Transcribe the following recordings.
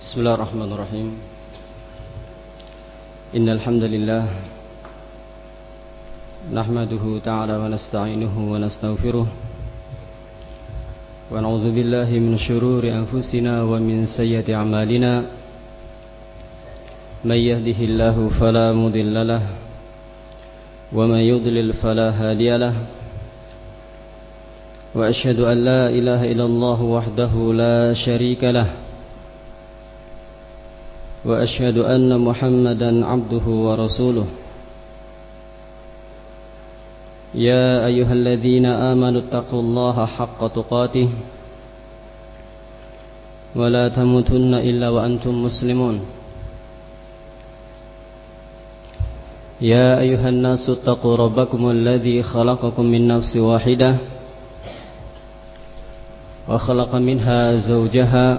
بسم الله الرحمن الرحيم إن الحمد لله نحمده تعالى ونستعينه ونستغفره ونعوذ بالله من شرور أنفسنا ومن سيئة أعمالنا من يهده الله فلا مضل له ومن يضلل فلا هادي له وأشهد أن لا إله إلا الله وحده لا شريك له وأشهد أن محمدا عبده ورسوله. يا أيها الذين آمنوا اتقوا الله حق تقاته ولا تموتن إلا وأنتم مسلمون. يا أيها الناس اتقوا ربكم الذي خلقكم من نفس واحدة وخلق منها زوجها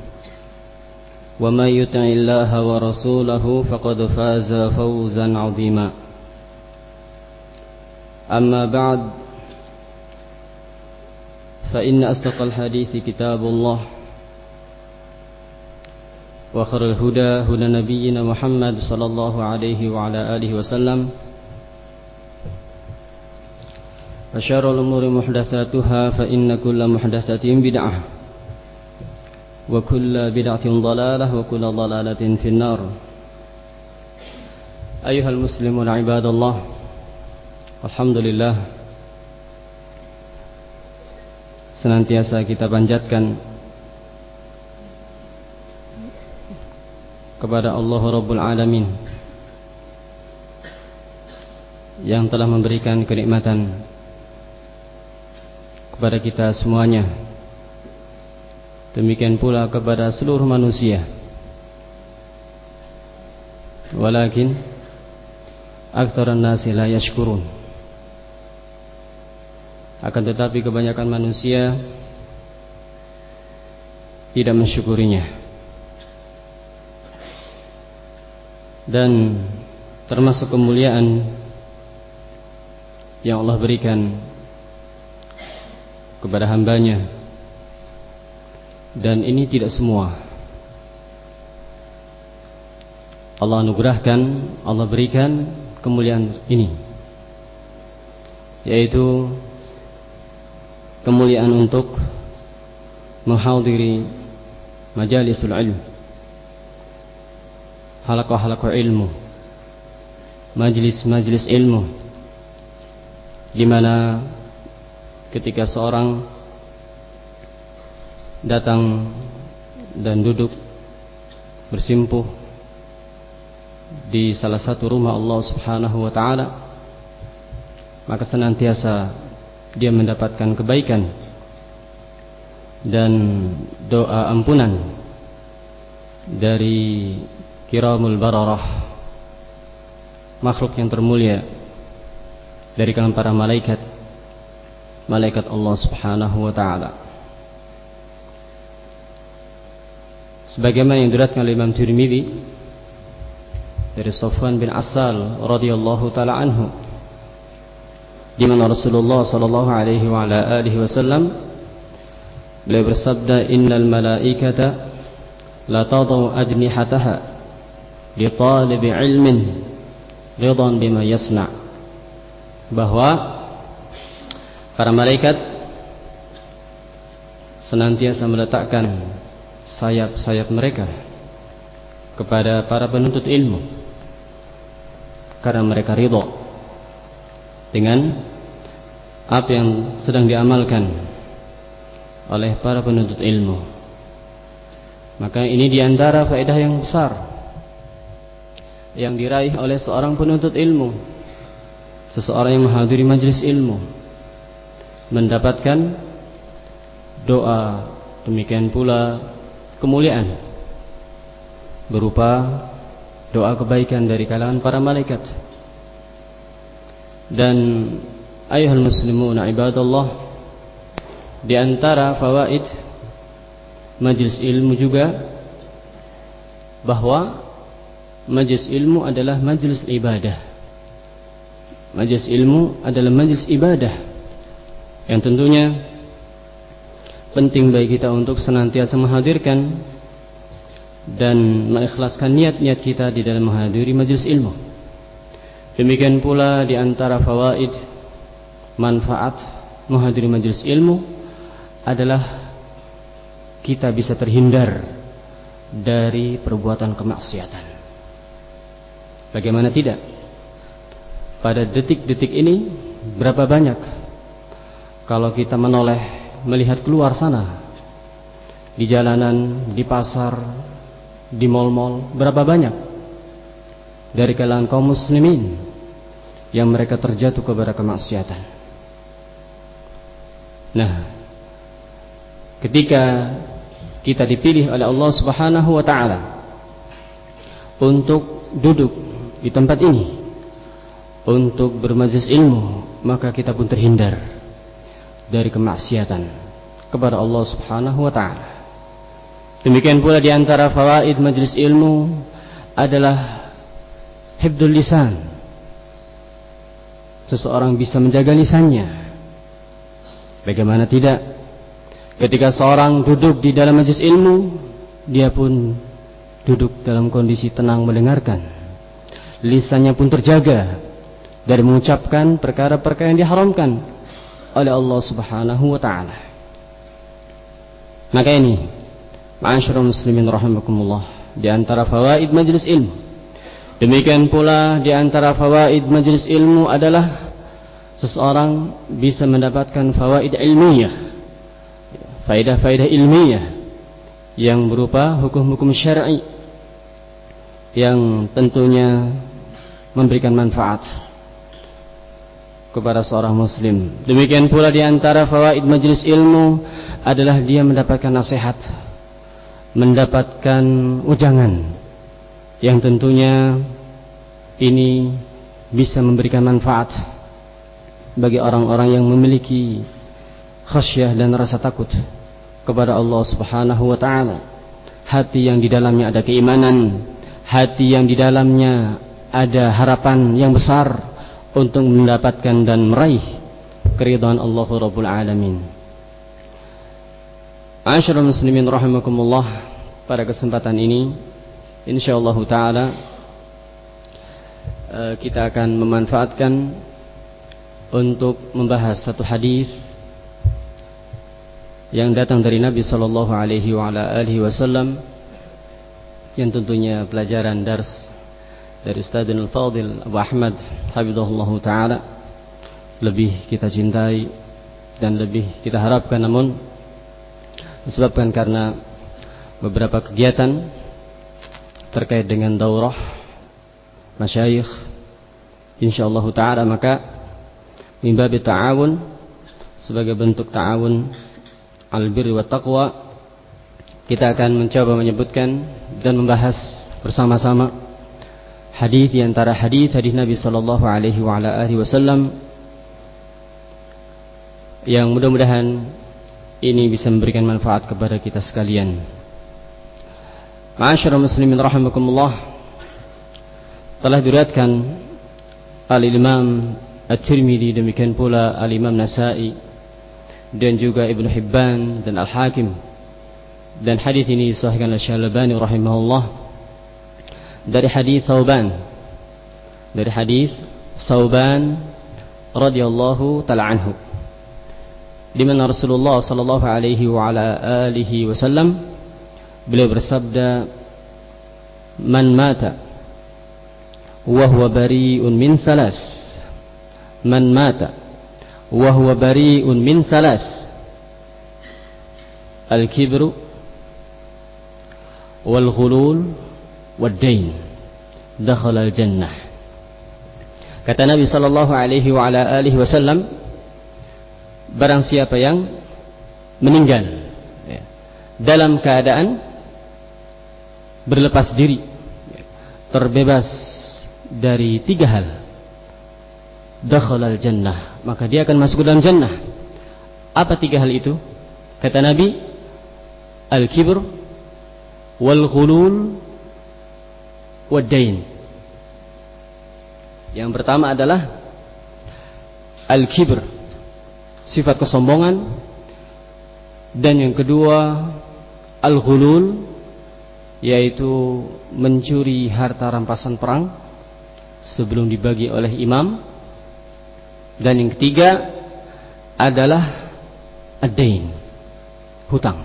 ومن يطع الله ورسوله فقد فاز فوزا عظيما. أما بعد فإن أصدق الحديث كتاب الله وخير الهدى هدى نبينا محمد صلى الله عليه وعلى آله وسلم. وشر الأمور محدثاتها فإن كل محدثة بدعة. وكل بدعة ضلالة وكل ضلالة في النار أيها المسلمون عباد الله الحمد لله senantiasa kita panjatkan kepada Allah Rabbul Alamin yang telah memberikan kenikmatan kepada kita semuanya demikian pula kepada seluruh manusia. Walakin aktsaran nasi la yashkurun. Akan tetapi kebanyakan manusia tidak mensyukurinya. Dan termasuk kemuliaan yang Allah berikan kepada hambanya dan ini tidak semua. Allah anugerahkan Allah berikan kemuliaan ini. Yaitu kemuliaan untuk menghadiri majalisul ilm. Halaqah-halaqah ilmu. Majlis-majlis ilmu. Di mana ketika seorang datang dan duduk bersimpuh di salah satu rumah Allah Subhanahu wa taala maka senantiasa dia mendapatkan kebaikan dan doa ampunan dari kiramul bararah makhluk yang termulia dari kalangan para malaikat malaikat Allah Subhanahu wa taala sebagaimana yang diriwayatkan oleh Imam Tirmizi dari Safwan bin Asal radhiyallahu taala anhu di mana Rasulullah sallallahu alaihi wa ala alihi wasallam beliau bersabda innal malaikata la tadau ajnihataha li talibi ilmin ridan bima yasna. Bahwa para malaikat senantiasa meletakkan sayap-sayap mereka kepada para penuntut ilmu karena mereka ridho dengan apa yang sedang diamalkan oleh para penuntut ilmu. Maka ini di antara faedah yang besar yang diraih oleh seorang penuntut ilmu, seseorang yang menghadiri majelis ilmu, mendapatkan doa, demikian pula kemuliaan berupa doa kebaikan dari kalangan para malaikat. Dan ayuhal muslimun ibadallah di antara fawaid majlis ilmu juga bahwa majlis ilmu adalah majlis ibadah. Majlis ilmu adalah majlis ibadah yang tentunya penting bagi kita untuk senantiasa menghadirkan dan mengikhlaskan niat-niat kita di dalam menghadiri majlis ilmu. Demikian pula di antara fawaid manfaat menghadiri majlis ilmu adalah kita bisa terhindar dari perbuatan kemaksiatan. Bagaimana tidak? Pada detik-detik ini berapa banyak kalau kita menoleh melihat keluar sana. Di jalanan, di pasar, di mal-mal berapa banyak? Dari kalangan kaum muslimin yang mereka terjatuh kepada kemaksiatan. Nah, ketika kita dipilih oleh Allah Subhanahu wa taala untuk duduk di tempat ini untuk bermajlis ilmu, maka kita pun terhindar dari kemaksiatan kepada Allah Subhanahu wa taala. Demikian pula di antara fawaid majlis ilmu adalah hibdul lisan. Seseorang bisa menjaga lisannya. Bagaimana tidak? Ketika seorang duduk di dalam majlis ilmu, dia pun duduk dalam kondisi tenang mendengarkan. Lisannya pun terjaga dari mengucapkan perkara-perkara yang diharamkan oleh Allah Subhanahu wa taala. Maka ini Ma'asyiral muslimin rahimakumullah, di antara fawaid majelis ilmu. Demikian pula di antara fawaid majelis ilmu adalah seseorang bisa mendapatkan fawaid ilmiah. Faidah-faidah ilmiah yang berupa hukum-hukum syar'i yang tentunya memberikan manfaat kepada seorang muslim. Demikian pula di antara fawaid majelis ilmu adalah dia mendapatkan nasihat mendapatkan ujangan yang tentunya ini bisa memberikan manfaat bagi orang-orang yang memiliki khasyah dan rasa takut kepada Allah Subhanahu wa taala. Hati yang di dalamnya ada keimanan, hati yang di dalamnya ada harapan yang besar untuk mendapatkan dan meraih keridhaan Allah Rabbul Alamin. Asyarul muslimin rahimakumullah Pada kesempatan ini InsyaAllah ta'ala eh, Kita akan memanfaatkan Untuk membahas satu hadis Yang datang dari Nabi Sallallahu Alaihi Wasallam Yang tentunya pelajaran dars Dari Ustadzul Fadil Abu Ahmad Habibullah Ta'ala. Lebih kita cintai Dan lebih kita harapkan namun disebabkan karena beberapa kegiatan terkait dengan daurah masyayikh insyaallah taala maka mimbabi ta'awun sebagai bentuk ta'awun al-birri wa taqwa kita akan mencoba menyebutkan dan membahas bersama-sama hadis di antara hadis hadis Nabi sallallahu alaihi wa alihi wasallam yang mudah-mudahan ini bisa memberikan manfaat kepada kita sekalian. Ma'asyara muslimin rahimakumullah telah diriatkan Al-Imam At-Tirmidzi demikian pula Al-Imam Nasa'i dan juga Ibnu Hibban dan Al-Hakim dan hadis ini disahihkan oleh Syalbani rahimahullah dari hadis Thauban dari hadis Thauban radhiyallahu taala anhu di mana Rasulullah sallallahu alaihi wa ala alihi wasallam beliau bersabda man mata wa huwa bari'un min thalath man mata wa huwa bari'un min thalath al-kibru wal ghulul wad dain dakhala al-jannah kata Nabi sallallahu alaihi wa ala alihi wasallam barang siapa yang meninggal ya, dalam keadaan berlepas diri ya, terbebas dari tiga hal dakhala jannah maka dia akan masuk ke dalam jannah. Apa tiga hal itu? Kata Nabi al-kibr wal ghulul wad dain yang pertama adalah al-kibr sifat kesombongan. Dan yang kedua al-ghulul yaitu mencuri harta rampasan perang sebelum dibagi oleh imam. Dan yang ketiga adalah adain hutang.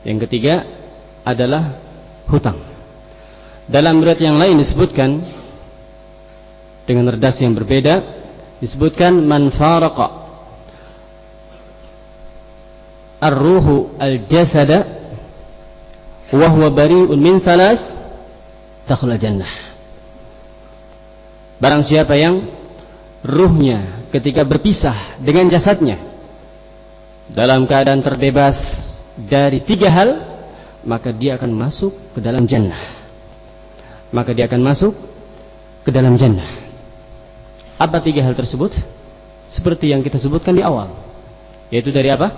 Yang ketiga adalah hutang dalam riwayat yang lain disebutkan dengan redaksi yang berbeda disebutkan man faraqa ar-ruhu al-jasada wa huwa bari'un min thalas dakhul jannah barang siapa yang ruhnya ketika berpisah dengan jasadnya dalam keadaan terbebas dari tiga hal maka dia akan masuk ke dalam jannah maka dia akan masuk ke dalam jannah. Apa tiga hal tersebut? Seperti yang kita sebutkan di awal. Yaitu dari apa?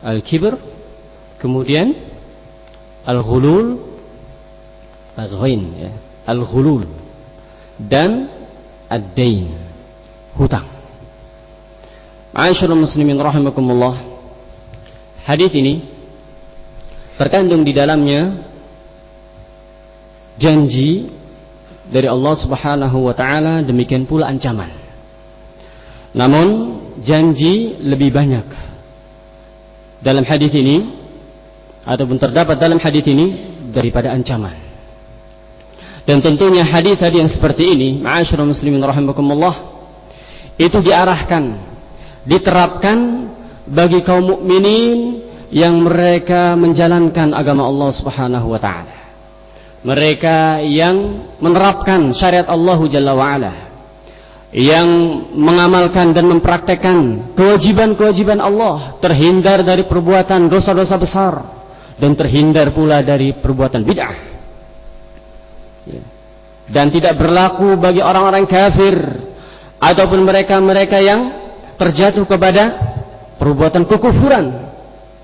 Al-kibr kemudian al-ghulul al-ghain ya. Al-ghulul dan ad-dain hutang. Ma'asyiral muslimin rahimakumullah hadis ini terkandung di dalamnya janji dari Allah Subhanahu wa taala demikian pula ancaman namun janji lebih banyak dalam hadis ini ataupun terdapat dalam hadis ini daripada ancaman. Dan tentunya hadis tadi yang seperti ini, ma'asyiral muslimin rahimakumullah, itu diarahkan, diterapkan bagi kaum mukminin yang mereka menjalankan agama Allah Subhanahu wa taala. Mereka yang menerapkan syariat Allah Jalla wa ala. Yang mengamalkan dan mempraktekkan kewajiban-kewajiban Allah, terhindar dari perbuatan dosa-dosa besar dan terhindar pula dari perbuatan bid'ah. Ya. Dan tidak berlaku bagi orang-orang kafir ataupun mereka-mereka yang terjatuh kepada perbuatan kekufuran,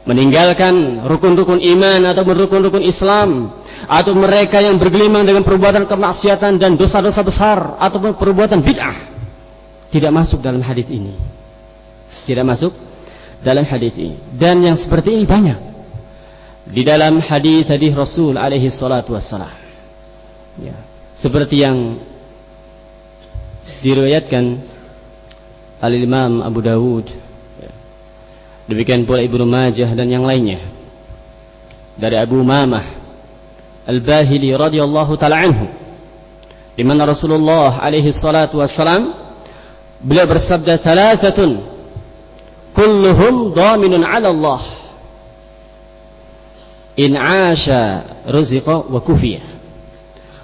meninggalkan rukun-rukun iman atau rukun-rukun Islam atau mereka yang bergelimang dengan perbuatan kemaksiatan dan dosa-dosa besar ataupun perbuatan bid'ah tidak masuk dalam hadis ini. Tidak masuk dalam hadis ini. Dan yang seperti ini banyak di dalam hadis hadis Rasul alaihi salatu wassalam. Ya, seperti yang diriwayatkan oleh Imam Abu Dawud. Ya. Demikian pula Ibnu Majah dan yang lainnya. Dari Abu Mamah Al-Bahili radhiyallahu taala anhu. Di mana Rasulullah alaihi salatu wassalam beliau bersabda thalathatun kulluhum dhaminun 'ala Allah. In asha ruziqa wa kufiya.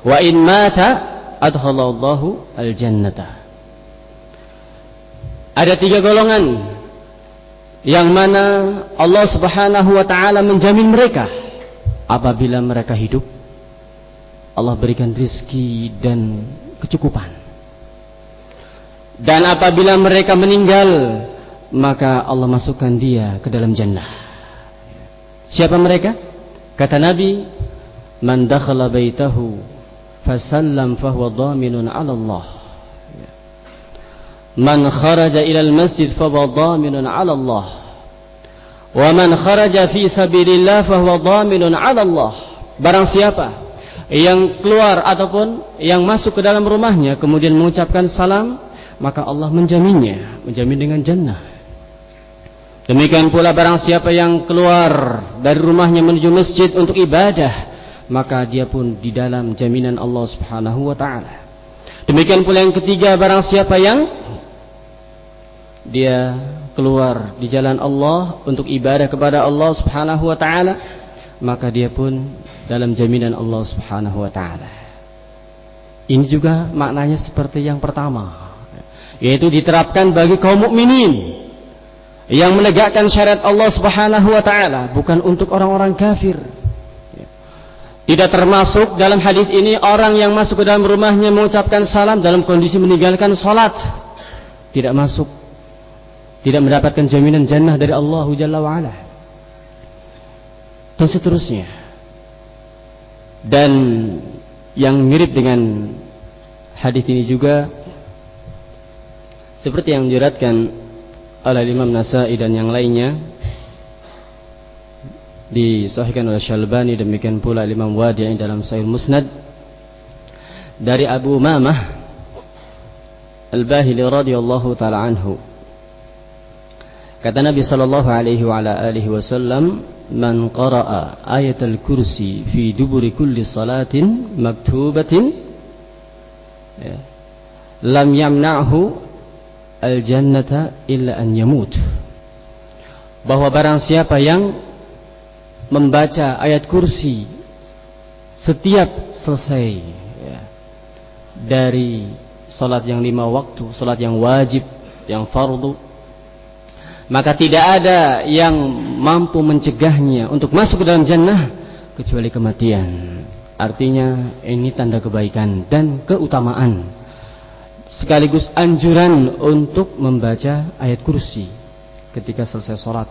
Wa in mata adhalallahu al-jannata. Ada tiga golongan yang mana Allah Subhanahu wa taala menjamin mereka apabila mereka hidup Allah berikan rizki dan kecukupan dan apabila mereka meninggal maka Allah masukkan dia ke dalam jannah siapa mereka Kata Nabi, "Man dakhala baitahu fasallam fahuwa dhaminun 'ala Allah." Man kharaja ila al-masjid fahuwa dhaminun 'ala Allah. Wa man kharaja fi sabilillah fahuwa dhaminun 'ala Allah. Barang siapa yang keluar ataupun yang masuk ke dalam rumahnya kemudian mengucapkan salam, maka Allah menjaminnya, menjamin dengan jannah. Demikian pula barang siapa yang keluar dari rumahnya menuju masjid untuk ibadah, maka dia pun di dalam jaminan Allah Subhanahu wa taala. Demikian pula yang ketiga barang siapa yang dia keluar di jalan Allah untuk ibadah kepada Allah Subhanahu wa taala, maka dia pun dalam jaminan Allah Subhanahu wa taala. Ini juga maknanya seperti yang pertama, yaitu diterapkan bagi kaum mukminin yang menegakkan syariat Allah Subhanahu wa taala bukan untuk orang-orang kafir. Tidak termasuk dalam hadis ini orang yang masuk ke dalam rumahnya mengucapkan salam dalam kondisi meninggalkan salat. Tidak masuk. Tidak mendapatkan jaminan jannah dari Allah Jalla wa'ala. Dan seterusnya. Dan yang mirip dengan hadis ini juga seperti yang diratkan oleh Imam Nasai dan yang lainnya disahihkan oleh Syalbani demikian pula Imam Wadi'i dalam Sahih Musnad dari Abu Mamah Al-Bahili radhiyallahu taala anhu kata Nabi sallallahu alaihi wa alihi wasallam man qara'a ayatul kursi fi duburi kulli salatin maktubatin ya, lam yamna'hu al-jannata illa an yamut. Bahwa barang siapa yang membaca ayat kursi setiap selesai ya, dari salat yang lima waktu, salat yang wajib, yang fardu, maka tidak ada yang mampu mencegahnya untuk masuk ke dalam jannah kecuali kematian. Artinya ini tanda kebaikan dan keutamaan sekaligus anjuran untuk membaca ayat kursi ketika selesai sholat.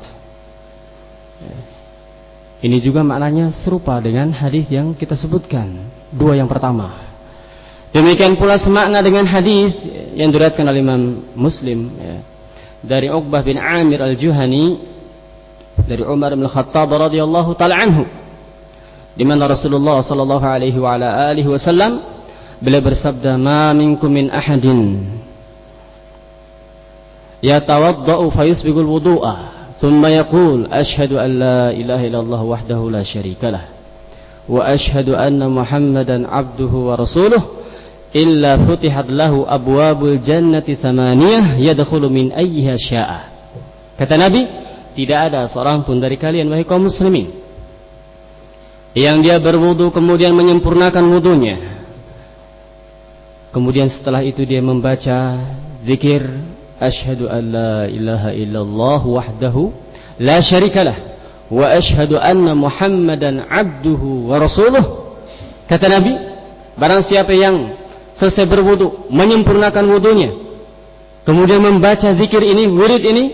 Ini juga maknanya serupa dengan hadis yang kita sebutkan. Dua yang pertama. Demikian pula semakna dengan hadis yang diriwayatkan oleh Imam Muslim ya, dari Uqbah bin Amir al-Juhani dari Umar bin Khattab radhiyallahu taala anhu di mana Rasulullah sallallahu alaihi wa ala alihi wasallam beliau bersabda ma minkum min ahadin yatawaddau fayusbigul wudu'a ثم يقول أشهد أن لا إله إلا الله وحده لا شريك له وأشهد أن محمدا عبده ورسوله illa futihat lahu abwabul jannati samaniyah yadkhulu min ayyiha syaa'a. Kata Nabi, tidak ada seorang pun dari kalian wahai kaum muslimin yang dia berwudu kemudian menyempurnakan wudunya. Kemudian setelah itu dia membaca zikir asyhadu an la ilaha illallah wahdahu la syarikalah wa asyhadu anna muhammadan abduhu wa rasuluh. Kata Nabi, barang siapa yang selesai berwudu menyempurnakan wudunya. Kemudian membaca zikir ini wirid ini.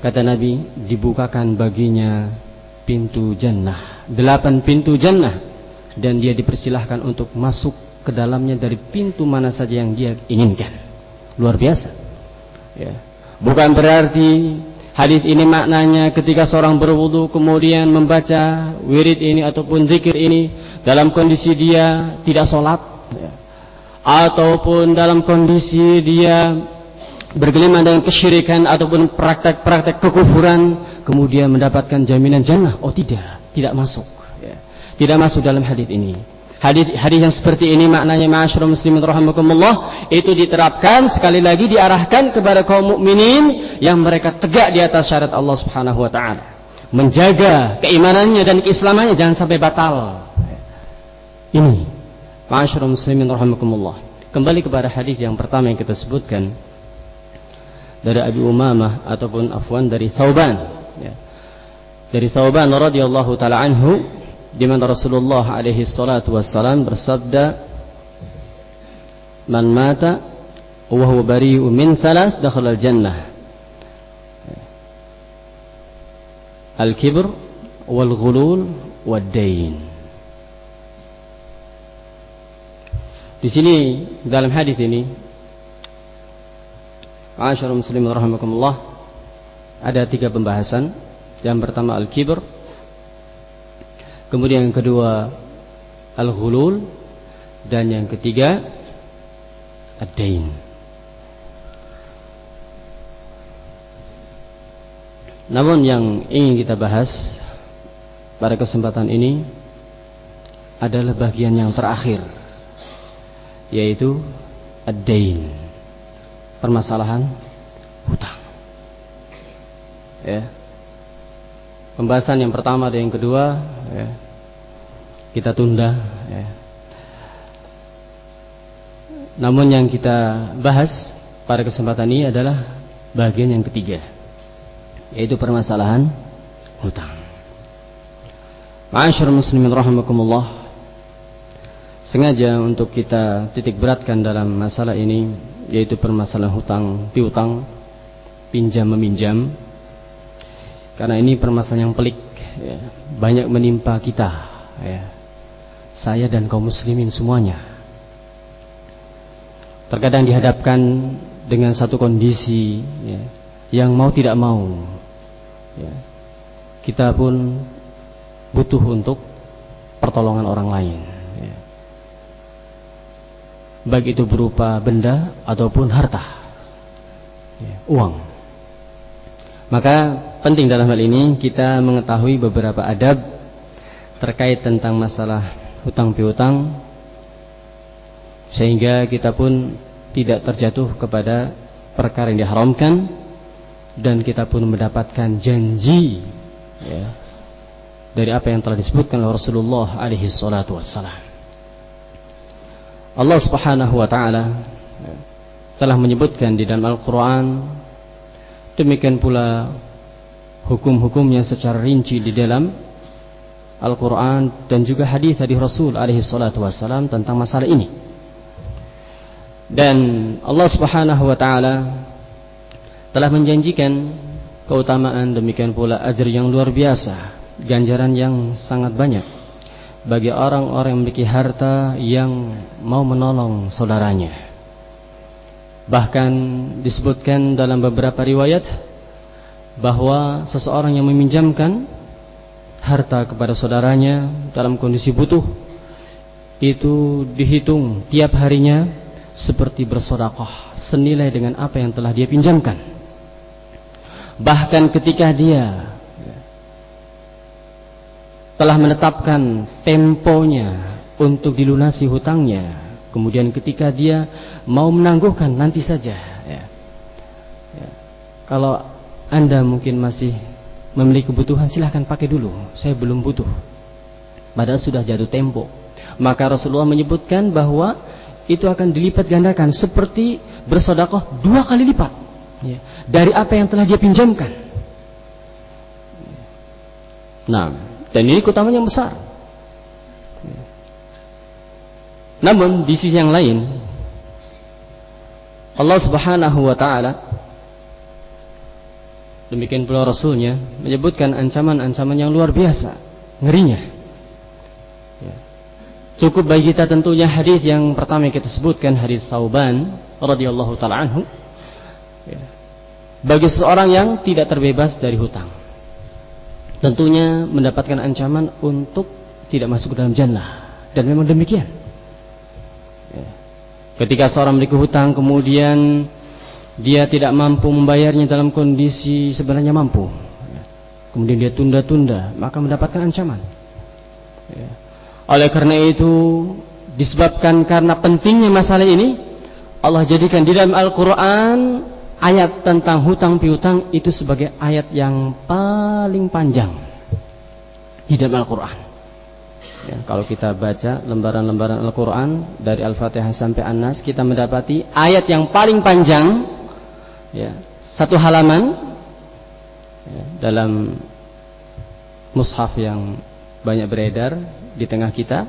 Kata Nabi dibukakan baginya pintu jannah. Delapan pintu jannah. Dan dia dipersilahkan untuk masuk ke dalamnya dari pintu mana saja yang dia inginkan. Luar biasa. Ya. Bukan berarti hadis ini maknanya ketika seorang berwudu kemudian membaca wirid ini ataupun zikir ini dalam kondisi dia tidak sholat. Ya. Ataupun dalam kondisi dia bergelimang dengan kesyirikan ataupun praktek-praktek kekufuran kemudian mendapatkan jaminan jannah oh tidak tidak masuk ya. tidak masuk dalam hadis ini Hadis hadis yang seperti ini maknanya ma'asyiral muslimin rahimakumullah itu diterapkan sekali lagi diarahkan kepada kaum mukminin yang mereka tegak di atas syarat Allah Subhanahu wa taala. Menjaga keimanannya dan keislamannya jangan sampai batal. Ini ma'asyiral muslimin rahimakumullah. Kembali kepada hadis yang pertama yang kita sebutkan dari Abi Umamah ataupun afwan dari Thauban ya. Dari Thauban radhiyallahu taala anhu di mana Rasulullah alaihi salatu wassalam bersabda man mata wa huwa bari'u min thalas dakhala al-jannah al-kibr wal ghulul wad dain Di sini dalam hadis ini Asyarul muslimin rahimakumullah ada tiga pembahasan. Yang pertama al-kibr Kemudian yang kedua al-ghulul dan yang ketiga ad-dain. Namun yang ingin kita bahas pada kesempatan ini adalah bagian yang terakhir yaitu ad-dain. Permasalahan hutang. Ya. Pembahasan yang pertama dan yang kedua ya, kita tunda. Ya. Namun yang kita bahas pada kesempatan ini adalah bagian yang ketiga, yaitu permasalahan hutang. Ma'asyar muslimin rahimakumullah Sengaja untuk kita titik beratkan dalam masalah ini Yaitu permasalahan hutang piutang Pinjam meminjam. Karena ini permasalahan yang pelik ya, Banyak menimpa kita ya, Saya dan kaum muslimin semuanya. Terkadang dihadapkan dengan satu kondisi ya, Yang mau tidak mau ya, Kita pun butuh untuk pertolongan orang lain. Baik itu berupa benda ataupun harta ya, uang maka penting dalam hal ini kita mengetahui beberapa adab terkait tentang masalah hutang piutang sehingga kita pun tidak terjatuh kepada perkara yang diharamkan dan kita pun mendapatkan janji ya, dari apa yang telah disebutkan oleh Rasulullah alaihi salatu wassalam. Allah Subhanahu wa taala telah menyebutkan di dalam Al-Qur'an demikian pula hukum-hukumnya secara rinci di dalam Al-Quran dan juga hadis dari Rasul alaihi salatu wassalam tentang masalah ini. Dan Allah Subhanahu wa taala telah menjanjikan keutamaan demikian pula ajr yang luar biasa ganjaran yang sangat banyak bagi orang-orang yang memiliki harta yang mau menolong saudaranya. Bahkan disebutkan dalam beberapa riwayat bahwa seseorang yang meminjamkan harta kepada saudaranya dalam kondisi butuh itu dihitung tiap harinya seperti bersodakoh senilai dengan apa yang telah dia pinjamkan. Bahkan ketika dia telah menetapkan temponya untuk dilunasi hutangnya. Kemudian ketika dia mau menangguhkan nanti saja. Ya. Ya. Kalau anda mungkin masih memiliki kebutuhan silahkan pakai dulu. Saya belum butuh. Padahal sudah jatuh tempo. Maka Rasulullah menyebutkan bahwa itu akan dilipat gandakan seperti bersodakoh dua kali lipat ya, dari apa yang telah dia pinjamkan. Nah, dan ini keutamaan yang besar. Namun di sisi yang lain Allah Subhanahu wa taala demikian pula rasulnya menyebutkan ancaman-ancaman yang luar biasa, ngerinya. Ya. Cukup bagi kita tentunya hadis yang pertama kita sebutkan hadis Thauban radhiyallahu taala anhu. Ya. Bagi seseorang yang tidak terbebas dari hutang tentunya mendapatkan ancaman untuk tidak masuk ke dalam jannah dan memang demikian ya. ketika seorang memiliki hutang kemudian dia tidak mampu membayarnya dalam kondisi sebenarnya mampu ya. kemudian dia tunda-tunda maka mendapatkan ancaman ya. oleh karena itu disebabkan karena pentingnya masalah ini Allah jadikan di dalam Al-Quran ayat tentang hutang piutang itu sebagai ayat yang paling panjang di dalam Al-Quran. Ya, kalau kita baca lembaran-lembaran Al-Quran dari Al-Fatihah sampai An-Nas, kita mendapati ayat yang paling panjang, ya, satu halaman ya, dalam mushaf yang banyak beredar di tengah kita,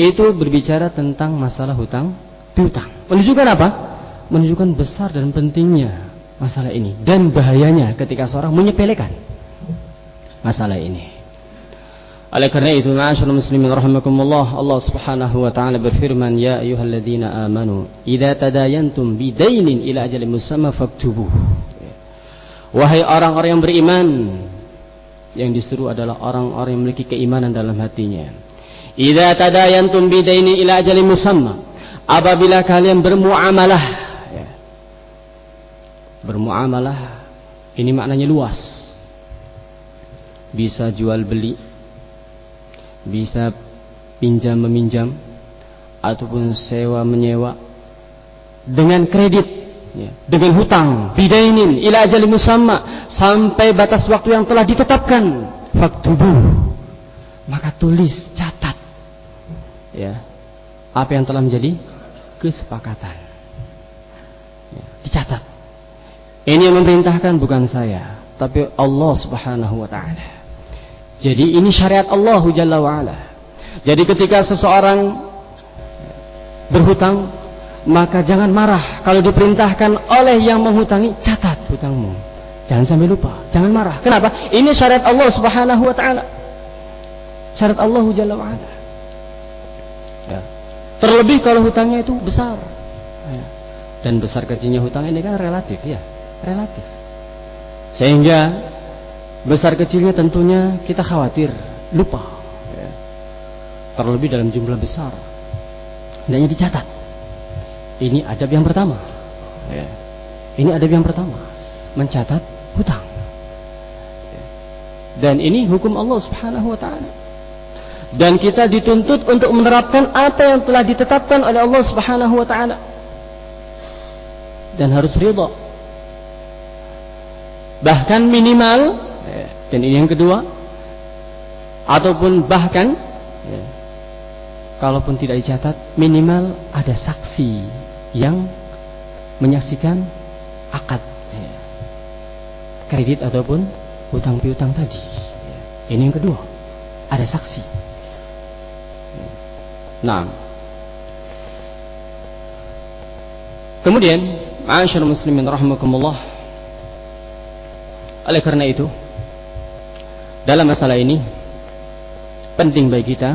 itu berbicara tentang masalah hutang piutang. Menunjukkan apa? Menunjukkan besar dan pentingnya masalah ini dan bahayanya ketika seorang menyepelekan masalah ini. Oleh karena itu, ma'asyiral muslimin rahimakumullah, Allah Subhanahu wa taala berfirman, "Ya ayyuhalladzina amanu, idza tadayantum bidainin ila ajalin musamma faktubuh." Wahai orang-orang yang beriman, yang disuruh adalah orang-orang yang memiliki keimanan dalam hatinya. Idza tadayantum bidainin ila ajalin musamma, apabila kalian bermuamalah bermuamalah. Ini maknanya luas. Bisa jual beli. Bisa pinjam meminjam. Ataupun sewa menyewa. Dengan kredit. Ya, dengan hutang. Bidainin ila ajali musamma. Sampai batas waktu yang telah ditetapkan. Faktubu. Maka tulis catat. Ya. Apa yang telah menjadi? Kesepakatan. Ya, dicatat ini yang memerintahkan bukan saya, tapi Allah Subhanahu wa taala. Jadi ini syariat Allah Jalla wa'ala. Jadi ketika seseorang berhutang, maka jangan marah kalau diperintahkan oleh yang menghutangi, catat hutangmu. Jangan sampai lupa, jangan marah. Kenapa? Ini syariat Allah Subhanahu wa taala. Syariat Allah Jalla wa'ala. Ya. Terlebih kalau hutangnya itu besar. Ya. Dan besar kecilnya hutang ini kan relatif ya, relatif. Sehingga Besar kecilnya tentunya kita khawatir lupa. Ya. Terlebih dalam jumlah besar. Hendaknya dicatat. Ini adab yang pertama. Ya. Ini adab yang pertama. Mencatat hutang. Ya. Dan ini hukum Allah Subhanahu wa taala. Dan kita dituntut untuk menerapkan apa yang telah ditetapkan oleh Allah Subhanahu wa taala. Dan harus ridha. Bahkan minimal dan ini yang kedua, ataupun bahkan, ya, kalaupun tidak dicatat, minimal ada saksi yang menyaksikan akad ya, kredit ataupun hutang piutang tadi. Ya, ini yang kedua, ada saksi. Ya. Nah, kemudian, Ma'asyar muslimin rahimakumullah. Oleh karena itu, dalam masalah ini penting bagi kita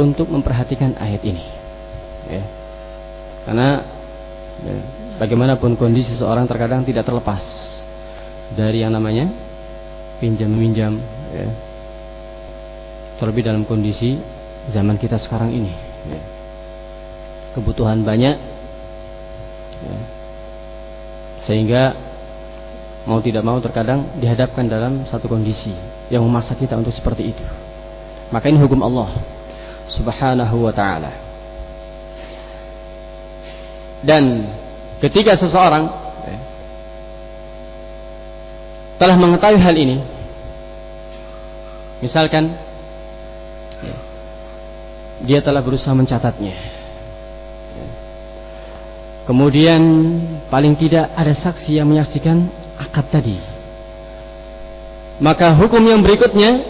untuk memperhatikan ayat ini. Ya. Karena ya, bagaimanapun kondisi seorang terkadang tidak terlepas dari yang namanya pinjam meminjam. Ya. Terlebih dalam kondisi zaman kita sekarang ini. Ya. Kebutuhan banyak, ya. sehingga mau tidak mau terkadang dihadapkan dalam satu kondisi yang memaksa kita untuk seperti itu. Maka ini hukum Allah Subhanahu wa taala. Dan ketika seseorang ya, telah mengetahui hal ini, misalkan ya, dia telah berusaha mencatatnya, ya, kemudian paling tidak ada saksi yang menyaksikan akad tadi. Maka hukum yang berikutnya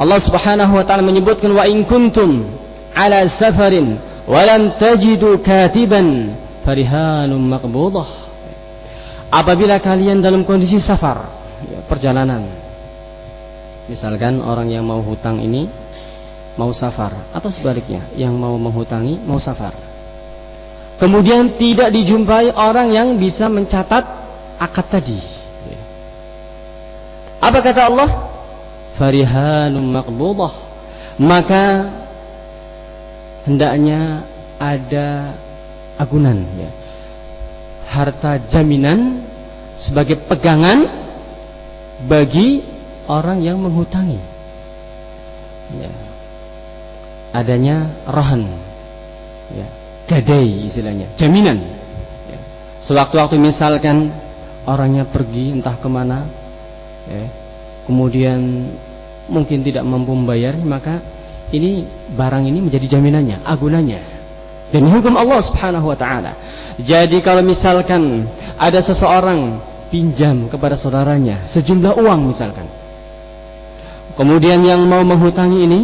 Allah Subhanahu wa taala menyebutkan wa in kuntum ala safarin wa lam tajidu katiban farihanum maqbudah. Apabila kalian dalam kondisi safar, ya, perjalanan. Misalkan orang yang mau hutang ini mau safar atau sebaliknya, yang mau menghutangi mau safar Kemudian tidak dijumpai orang yang bisa mencatat akad tadi. Apa kata Allah? Farihanum maqbudah. Maka hendaknya ada agunan ya. Harta jaminan sebagai pegangan bagi orang yang menghutangi. Ya. Adanya rohan. Ya gadai istilahnya, jaminan. Ya. Sewaktu-waktu misalkan orangnya pergi entah ke mana, ya, kemudian mungkin tidak mampu membayar, maka ini barang ini menjadi jaminannya, agunannya. Dan hukum Allah Subhanahu wa taala. Jadi kalau misalkan ada seseorang pinjam kepada saudaranya sejumlah uang misalkan. Kemudian yang mau menghutangi ini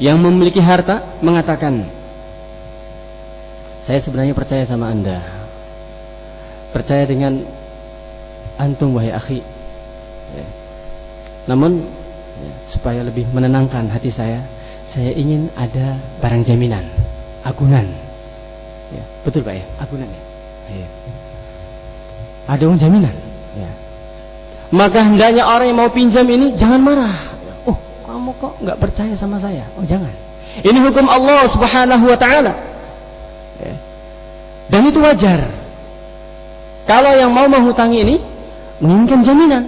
yang memiliki harta mengatakan, saya sebenarnya percaya sama Anda. Percaya dengan antum wahai akhi. Ya. Namun ya, supaya lebih menenangkan hati saya, saya ingin ada barang jaminan, agunan. Ya, betul Pak ya, agunan ya. ya. Ada uang jaminan. Ya. Maka hendaknya orang yang mau pinjam ini jangan marah. Oh, kamu kok nggak percaya sama saya? Oh, jangan. Ini hukum Allah Subhanahu wa taala. Ya. Dan itu wajar. Kalau yang mau menghutangi ini menginginkan jaminan.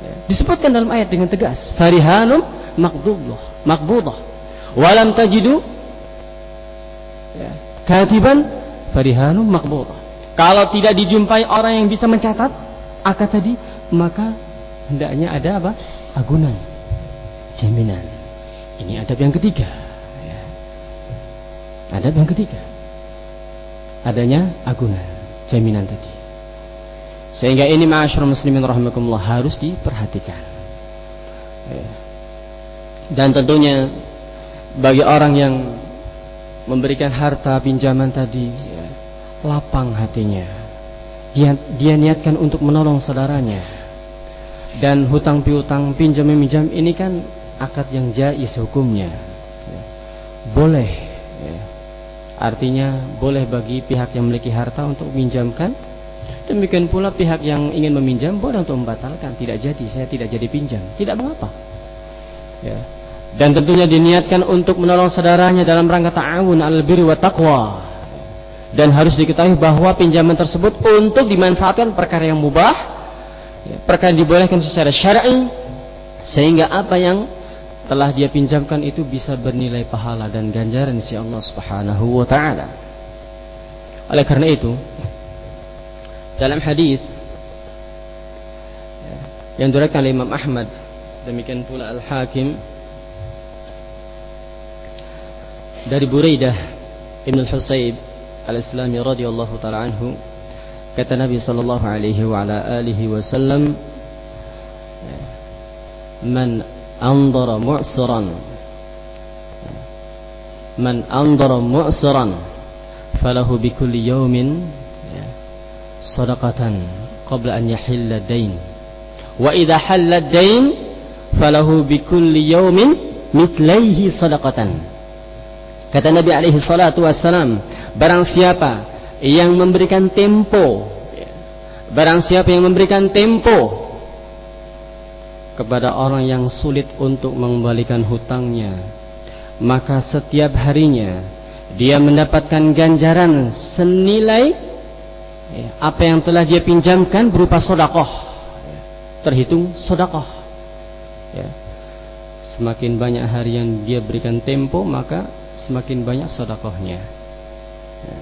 Ya. Disebutkan dalam ayat dengan tegas, farihanum maqdudah, maqbudah. Walam tajidu ya, katiban farihanum maqbudah. Kalau tidak dijumpai orang yang bisa mencatat akad tadi, maka hendaknya ada apa? Agunan, jaminan. Ini adab yang ketiga. Adab yang ketiga adanya agunan, jaminan tadi. Sehingga ini ma'asyur muslimin rahimakumullah harus diperhatikan. Ya. Dan tentunya bagi orang yang memberikan harta pinjaman tadi ya, lapang hatinya. Dia, dia niatkan untuk menolong saudaranya. Dan hutang piutang pinjam meminjam ini kan akad yang jais hukumnya. Ya. Boleh. Ya. Artinya boleh bagi pihak yang memiliki harta untuk meminjamkan. Demikian pula pihak yang ingin meminjam boleh untuk membatalkan. Tidak jadi, saya tidak jadi pinjam. Tidak mengapa. Ya dan tentunya diniatkan untuk menolong saudaranya dalam rangka ta'awun al-birri wa taqwa. Dan harus diketahui bahwa pinjaman tersebut untuk dimanfaatkan perkara yang mubah, ya, perkara yang dibolehkan secara syar'i sehingga apa yang telah dia pinjamkan itu bisa bernilai pahala dan ganjaran si Allah Subhanahu wa taala. Oleh karena itu, dalam hadis ya, yang diriwayatkan oleh Imam Ahmad demikian pula Al-Hakim dari Buraidah Ibn al-Husayb al-Islami radhiyallahu taala anhu kata Nabi sallallahu alaihi wa ala alihi wasallam man andara mu'siran. Man andara mu'siran falahu bi kulli yawmin sadaqatan qabla an yahilla dain. Wa idha halla dain falahu bi kulli yawmin mithlaihi sadaqatan. Kata Nabi alaihi salatu barang siapa yang memberikan tempo, barang siapa yang memberikan tempo kepada orang yang sulit untuk mengembalikan hutangnya, maka setiap harinya dia mendapatkan ganjaran senilai ya, apa yang telah dia pinjamkan berupa sodakoh terhitung sodakoh ya. semakin banyak hari yang dia berikan tempo maka semakin banyak sodakohnya. Ya.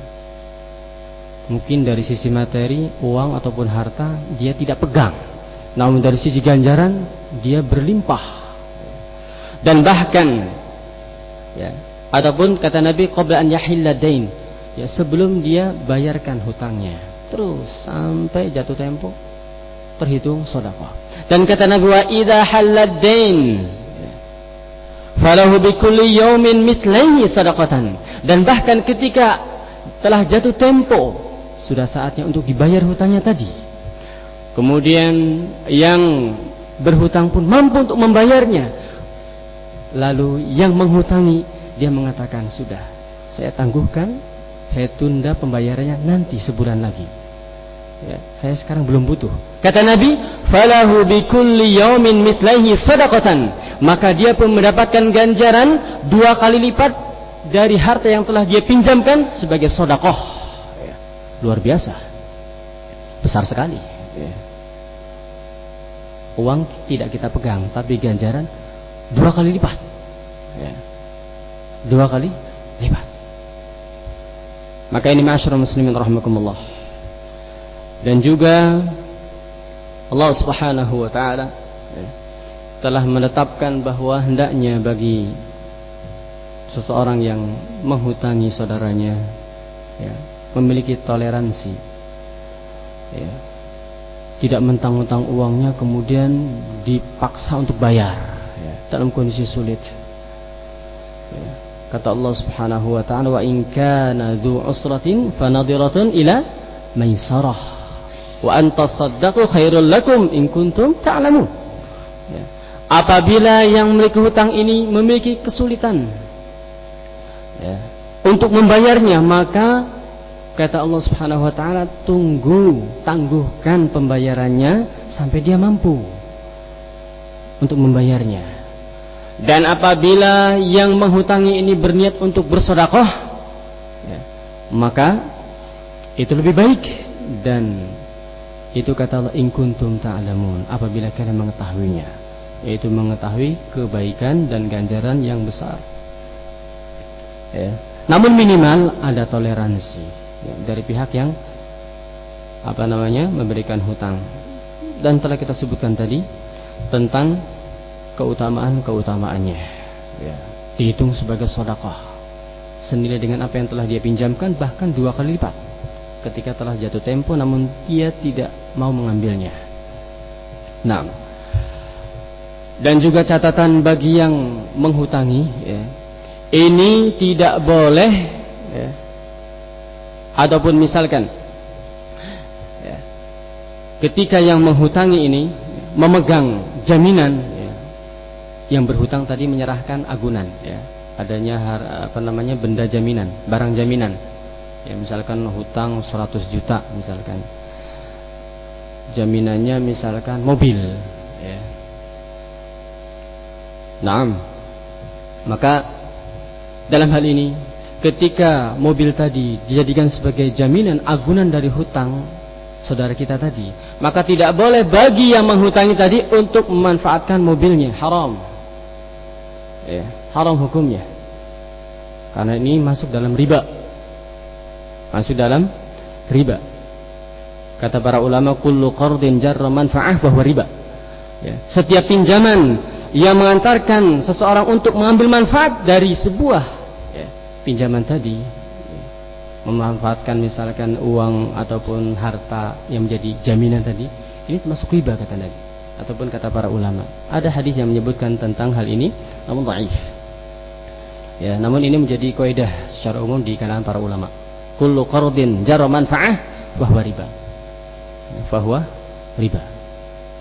Mungkin dari sisi materi, uang ataupun harta dia tidak pegang. Namun dari sisi ganjaran dia berlimpah. Dan bahkan ya, ataupun kata Nabi qabla an yahilla dain, ya sebelum dia bayarkan hutangnya. Terus sampai jatuh tempo terhitung sodakoh. Dan kata Nabi wa idza halad dain falahu bikulli yaumin mitlaihi sadaqatan dan bahkan ketika telah jatuh tempo sudah saatnya untuk dibayar hutangnya tadi kemudian yang berhutang pun mampu untuk membayarnya lalu yang menghutangi dia mengatakan sudah saya tangguhkan saya tunda pembayarannya nanti sebulan lagi ya, saya sekarang belum butuh kata Nabi falahu bikulli yaumin mitlaihi sadaqatan maka dia pun mendapatkan ganjaran dua kali lipat dari harta yang telah dia pinjamkan sebagai sodakoh. Ya. Luar biasa, besar sekali. Ya. Uang tidak kita pegang, tapi ganjaran dua kali lipat. Ya. Dua kali lipat. Maka ini masyarakat muslimin rahmatullah. Dan juga Allah subhanahu wa ta'ala ya, telah menetapkan bahwa hendaknya bagi seseorang yang menghutangi saudaranya ya, memiliki toleransi ya, tidak mentang-mentang uangnya kemudian dipaksa untuk bayar ya, dalam kondisi sulit. Ya. kata Allah subhanahu wa ta'ala wa in kana dhu usratin fanadiratun ila maisarah. Wa antasaddaqu khairul lakum in kuntum ta'lamun. Ya. Apabila yang memiliki hutang ini memiliki kesulitan ya, untuk membayarnya maka kata Allah Subhanahu wa taala tunggu tangguhkan pembayarannya sampai dia mampu untuk membayarnya dan apabila yang menghutangi ini berniat untuk bersodakoh ya, maka itu lebih baik dan itu kata Allah in kuntum ta'lamun apabila kalian mengetahuinya yaitu mengetahui kebaikan dan ganjaran yang besar. Ya. Namun minimal ada toleransi dari pihak yang apa namanya memberikan hutang dan telah kita sebutkan tadi tentang keutamaan keutamaannya. Ya. Dihitung sebagai sodakoh senilai dengan apa yang telah dia pinjamkan bahkan dua kali lipat ketika telah jatuh tempo namun dia tidak mau mengambilnya. Nah, dan juga catatan bagi yang menghutangi, ya, ini tidak boleh, ya, ataupun misalkan, ya, ketika yang menghutangi ini memegang jaminan, ya, yang berhutang tadi menyerahkan agunan, ya, adanya apa namanya benda jaminan, barang jaminan, ya misalkan hutang 100 juta misalkan, jaminannya misalkan mobil, ya. Nah, maka dalam hal ini ketika mobil tadi dijadikan sebagai jaminan agunan dari hutang saudara kita tadi, maka tidak boleh bagi yang menghutangi tadi untuk memanfaatkan mobilnya, haram. Ya, haram hukumnya. Karena ini masuk dalam riba. Masuk dalam riba. Kata para ulama kullu qardin jarra manfa'ah bahwa riba. Ya, setiap pinjaman yang mengantarkan seseorang untuk mengambil manfaat dari sebuah pinjaman tadi memanfaatkan misalkan uang ataupun harta yang menjadi jaminan tadi ini termasuk riba kata Nabi ataupun kata para ulama ada hadis yang menyebutkan tentang hal ini namun dhaif ya namun ini menjadi kaidah secara umum di kalangan para ulama kullu qardin jarra manfa'ah bahwa riba bahwa riba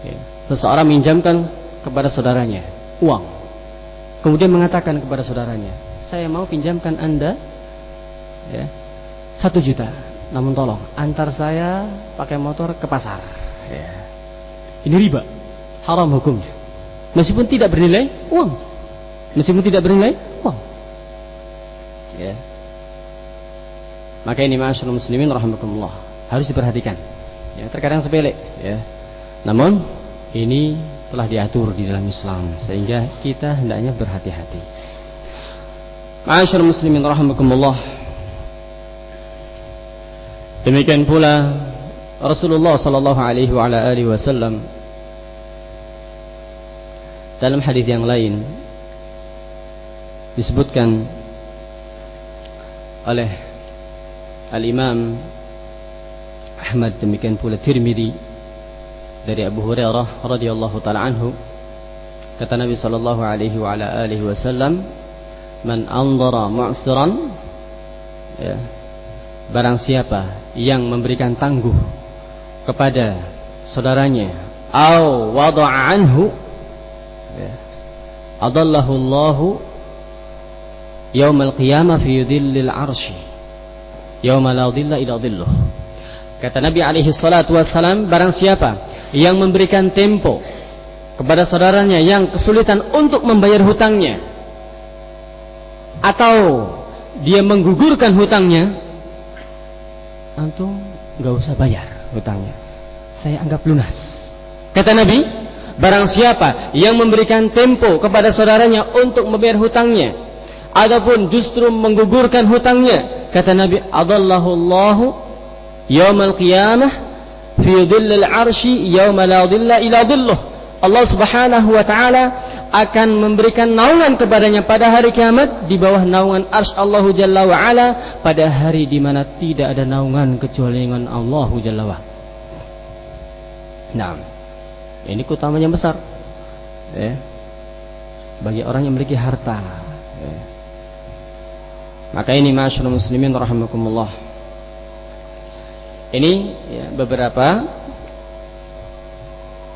ya. seseorang minjamkan kepada saudaranya uang. Kemudian mengatakan kepada saudaranya, saya mau pinjamkan anda ya, satu juta. Namun tolong antar saya pakai motor ke pasar. Ya. Ini riba, haram hukumnya. Meskipun tidak bernilai uang, meskipun tidak bernilai uang. Ya. Maka ini masyaallah muslimin rahimakumullah harus diperhatikan. Ya, terkadang sepele. Ya. Namun ini telah diatur di dalam Islam sehingga kita hendaknya berhati-hati. Ma'asyar muslimin rahimakumullah. Demikian pula Rasulullah sallallahu alaihi wa alihi wasallam dalam hadis yang lain disebutkan oleh Al-Imam Ahmad demikian pula Tirmidzi dari Abu Hurairah radhiyallahu taala anhu kata Nabi sallallahu alaihi wa alihi wasallam man andara mu'siran ya, barang siapa yang memberikan tangguh kepada saudaranya au wada'a anhu ya, adallahu Allahu yaumal qiyamah fi dhillil arsy yauma la dhilla illa dhilluh. Kata Nabi alaihi salatu wasalam barang siapa yang memberikan tempo kepada saudaranya yang kesulitan untuk membayar hutangnya atau dia menggugurkan hutangnya antum nggak usah bayar hutangnya saya anggap lunas kata Nabi barang siapa yang memberikan tempo kepada saudaranya untuk membayar hutangnya ataupun justru menggugurkan hutangnya kata Nabi adallahu Allahu yaumal qiyamah fi dhillil arsy yauma la dhilla ila dhilluh. Allah Subhanahu wa taala akan memberikan naungan kepadanya pada hari kiamat di bawah naungan arsy Allah Jalla wa ala pada hari di mana tidak ada naungan kecuali dengan Allah Jalla wa. Nah, ini keutamanya besar. Ya. Bagi orang yang memiliki harta. Ya. Maka ini masyarakat muslimin rahimakumullah. Ini ya, beberapa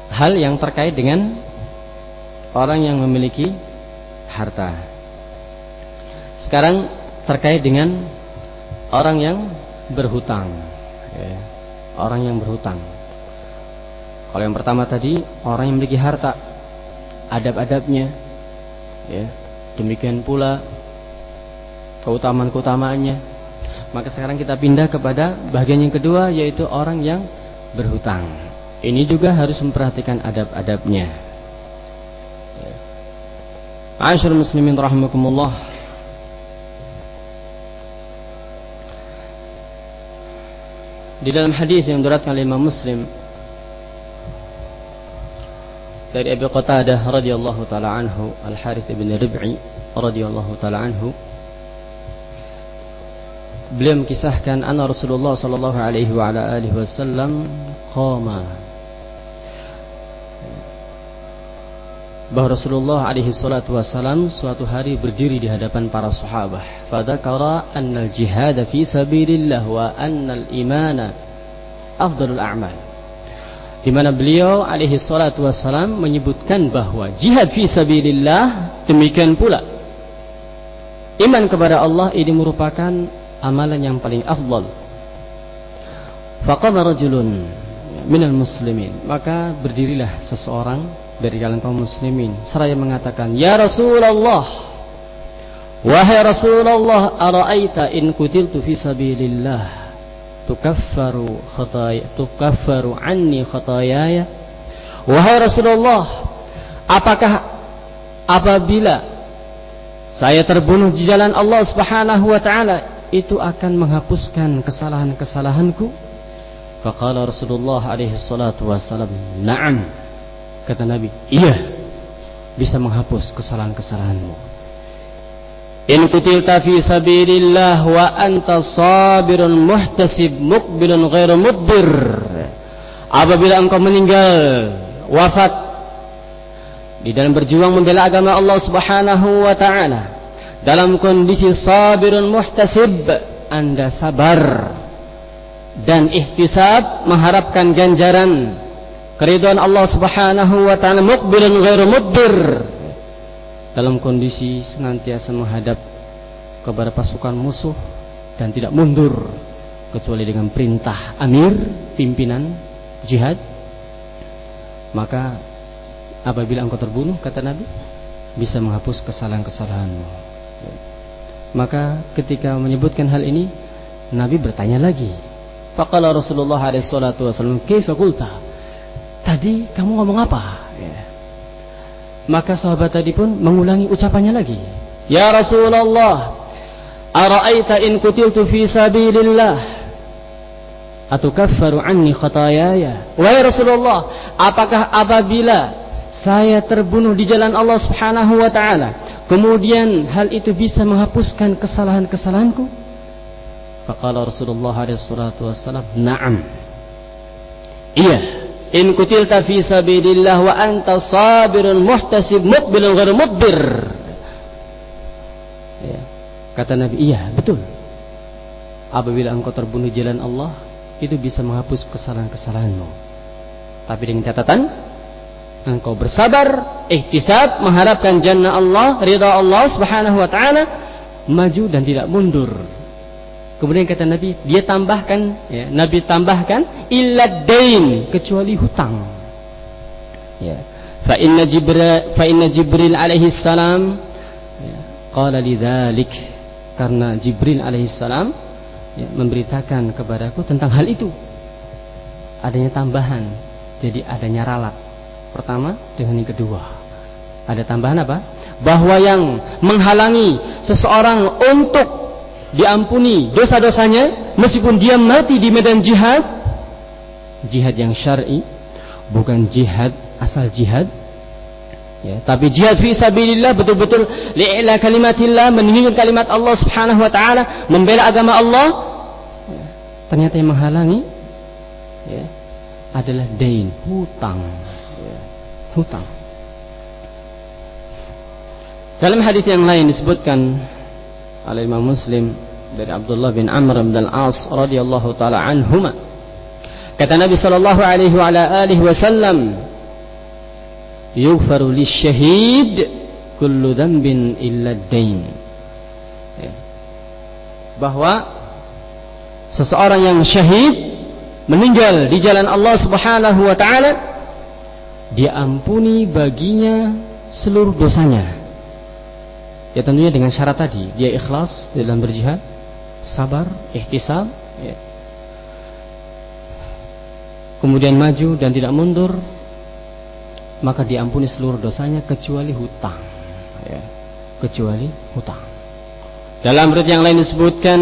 hal yang terkait dengan orang yang memiliki harta. Sekarang terkait dengan orang yang berhutang. Ya, orang yang berhutang. Kalau yang pertama tadi orang yang memiliki harta, adab-adabnya, ya, demikian pula keutamaan-keutamaannya, maka sekarang kita pindah kepada bagian yang kedua yaitu orang yang berhutang. Ini juga harus memperhatikan adab-adabnya. Asyur muslimin rahimakumullah. Di dalam hadis yang diriwayatkan oleh Imam Muslim dari Abi Qatadah radhiyallahu taala anhu Al Harith bin Rib'i radhiyallahu taala anhu beliau mengisahkan anna Rasulullah sallallahu alaihi wa ala alihi wasallam qama bahwa Rasulullah alaihi salatu wasallam suatu hari berdiri di hadapan para sahabat fadzakara anna al-jihad fi sabilillah wa anna al-imana afdalul a'mal di mana beliau alaihi salatu wasallam menyebutkan bahwa jihad fi sabilillah demikian pula iman kepada Allah ini merupakan amalan yang paling afdal. Faqama rajulun minal muslimin. Maka berdirilah seseorang dari kalangan kaum muslimin seraya mengatakan, "Ya Rasulullah, wahai Rasulullah, ara'aita in kutiltu fi sabilillah tukaffaru khataya tukaffaru anni khatayaya?" Wahai Rasulullah, apakah apabila saya terbunuh di jalan Allah Subhanahu wa taala itu akan menghapuskan kesalahan-kesalahanku? Faqala Rasulullah alaihi salatu wasalam, "Na'am." Kata Nabi, "Iya." Bisa menghapus kesalahan-kesalahanmu. In kutilta fi sabilillah wa anta sabirun muhtasib muqbilun ghairu mudbir. Apabila engkau meninggal wafat di dalam berjuang membela agama Allah Subhanahu wa taala dalam kondisi sabirun muhtasib anda sabar dan ihtisab mengharapkan ganjaran keridhaan Allah Subhanahu wa taala muqbilun ghairu mudbir dalam kondisi senantiasa menghadap kepada pasukan musuh dan tidak mundur kecuali dengan perintah amir pimpinan jihad maka apabila engkau terbunuh kata Nabi bisa menghapus kesalahan-kesalahanmu maka ketika menyebutkan hal ini Nabi bertanya lagi. Faqala Rasulullah alaihi salatu wasallam, "Kaifa qulta?" Tadi kamu ngomong apa? Ya. Maka sahabat tadi pun mengulangi ucapannya lagi. Ya Rasulullah, ara'aita in kutiltu fi sabilillah atukaffaru anni khatayaya? Wahai Rasulullah, apakah apabila saya terbunuh di jalan Allah Subhanahu wa taala, Kemudian hal itu bisa menghapuskan kesalahan-kesalahanku? Faqala Rasulullah sallallahu wasallam, "Na'am." Iya. In kutilta fi sabilillah wa anta sabirun muhtasib muqbilun ghairu mudbir. Ya. Kata Nabi, "Iya, betul." Apabila engkau terbunuh jalan Allah, itu bisa menghapus kesalahan-kesalahanmu. Tapi dengan catatan engkau bersabar, ihtisab, mengharapkan jannah Allah, ridha Allah Subhanahu wa taala, maju dan tidak mundur. Kemudian kata Nabi, dia tambahkan, ya, Nabi tambahkan illa dain kecuali hutang. Ya. Fa inna Jibril fa inna Jibril alaihi salam ya, qala lidzalik karena Jibril alaihi salam ya, memberitakan kepadaku tentang hal itu. Adanya tambahan, jadi adanya ralat pertama dengan yang kedua. Ada tambahan apa? Bahwa yang menghalangi seseorang untuk diampuni dosa-dosanya meskipun dia mati di medan jihad, jihad yang syar'i, bukan jihad asal jihad, ya, tapi jihad fi sabilillah betul-betul li'ila kalimatillah meninggikan kalimat Allah Subhanahu wa taala, membela agama Allah. Ya, ternyata yang menghalangi ya, adalah dain, hutang hutang. Dalam hadis yang lain disebutkan oleh Imam Muslim dari Abdullah bin Amr bin Al-As radhiyallahu taala anhuma. Kata Nabi sallallahu alaihi wa ala alihi wasallam, "Yughfaru lisyahid kullu dhanbin illa dain." Ya. Bahwa seseorang yang syahid meninggal di jalan Allah Subhanahu wa taala diampuni baginya seluruh dosanya. Ya tentunya dengan syarat tadi, dia ikhlas dalam berjihad, sabar, ihtisab, ya. kemudian maju dan tidak mundur, maka diampuni seluruh dosanya kecuali hutang, ya. kecuali hutang. Dalam riwayat yang lain disebutkan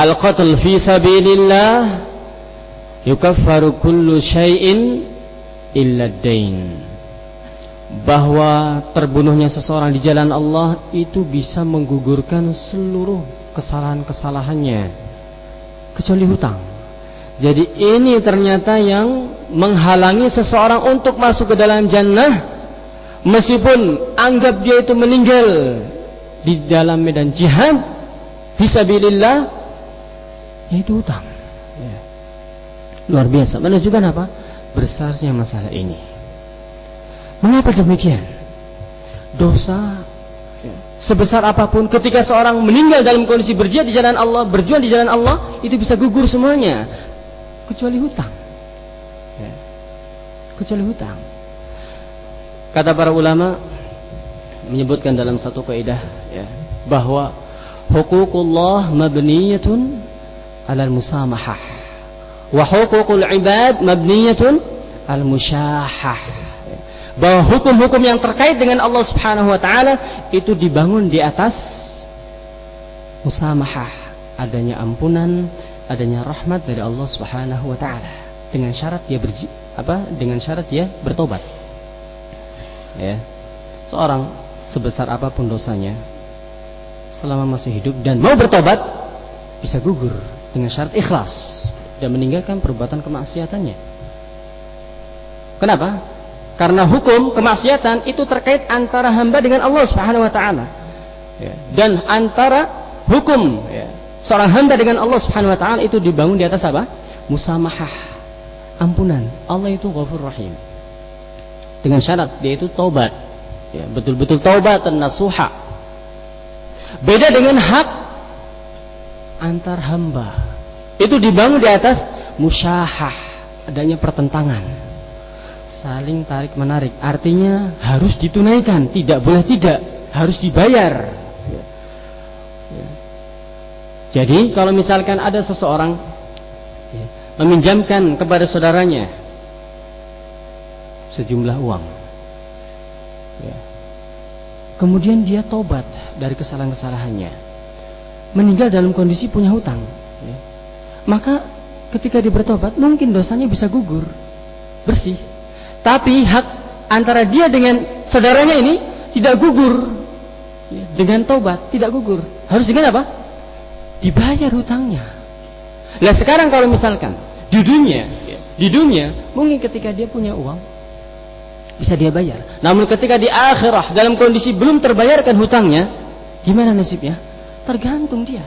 al-qatl fi sabilillah yukaffaru kullu syai'in illa dain bahwa terbunuhnya seseorang di jalan Allah itu bisa menggugurkan seluruh kesalahan-kesalahannya kecuali hutang. Jadi ini ternyata yang menghalangi seseorang untuk masuk ke dalam jannah meskipun anggap dia itu meninggal di dalam medan jihad fisabilillah yaitu hutang. Ya. Luar biasa. Menunjukkan apa? Besarnya masalah ini. Mengapa demikian? Dosa sebesar apa pun ketika seorang meninggal dalam kondisi berjihad di jalan Allah, berjuang di jalan Allah, itu bisa gugur semuanya kecuali hutang. Ya. Kecuali hutang. Kata para ulama menyebutkan dalam satu kaidah ya, bahwa hukukullah mabniyatun alal musamahah wa hukukul ibad mabniyatun al musyahah bahwa hukum-hukum yang terkait dengan Allah Subhanahu wa taala itu dibangun di atas musamahah, adanya ampunan, adanya rahmat dari Allah Subhanahu wa taala dengan syarat dia berji apa dengan syarat dia bertobat. Ya. Seorang sebesar apa pun dosanya selama masih hidup dan mau bertobat bisa gugur dengan syarat ikhlas dan meninggalkan perbuatan kemaksiatannya. Kenapa? Karena hukum kemaksiatan itu terkait antara hamba dengan Allah Subhanahu wa taala. Ya. Dan antara hukum ya, seorang hamba dengan Allah Subhanahu wa taala itu dibangun di atas apa? Musamahah. Ampunan. Allah itu Ghafur Rahim. Dengan syarat dia itu taubat. Ya, betul-betul taubat dan nasuha. Beda dengan hak antar hamba. Itu dibangun di atas musyahah, adanya pertentangan saling tarik menarik artinya harus ditunaikan tidak boleh tidak harus dibayar ya. Jadi kalau misalkan ada seseorang ya, meminjamkan kepada saudaranya sejumlah uang ya. kemudian dia tobat dari kesalahan-kesalahannya meninggal dalam kondisi punya hutang maka ketika dia bertobat mungkin dosanya bisa gugur bersih tapi hak antara dia dengan saudaranya ini tidak gugur. Ya, dengan tobat, tidak gugur. Harus dengan apa? Dibayar hutangnya. Nah sekarang kalau misalkan di dunia, ya, di dunia mungkin ketika dia punya uang bisa dia bayar. Namun ketika di akhirah dalam kondisi belum terbayarkan hutangnya, gimana nasibnya? Tergantung dia.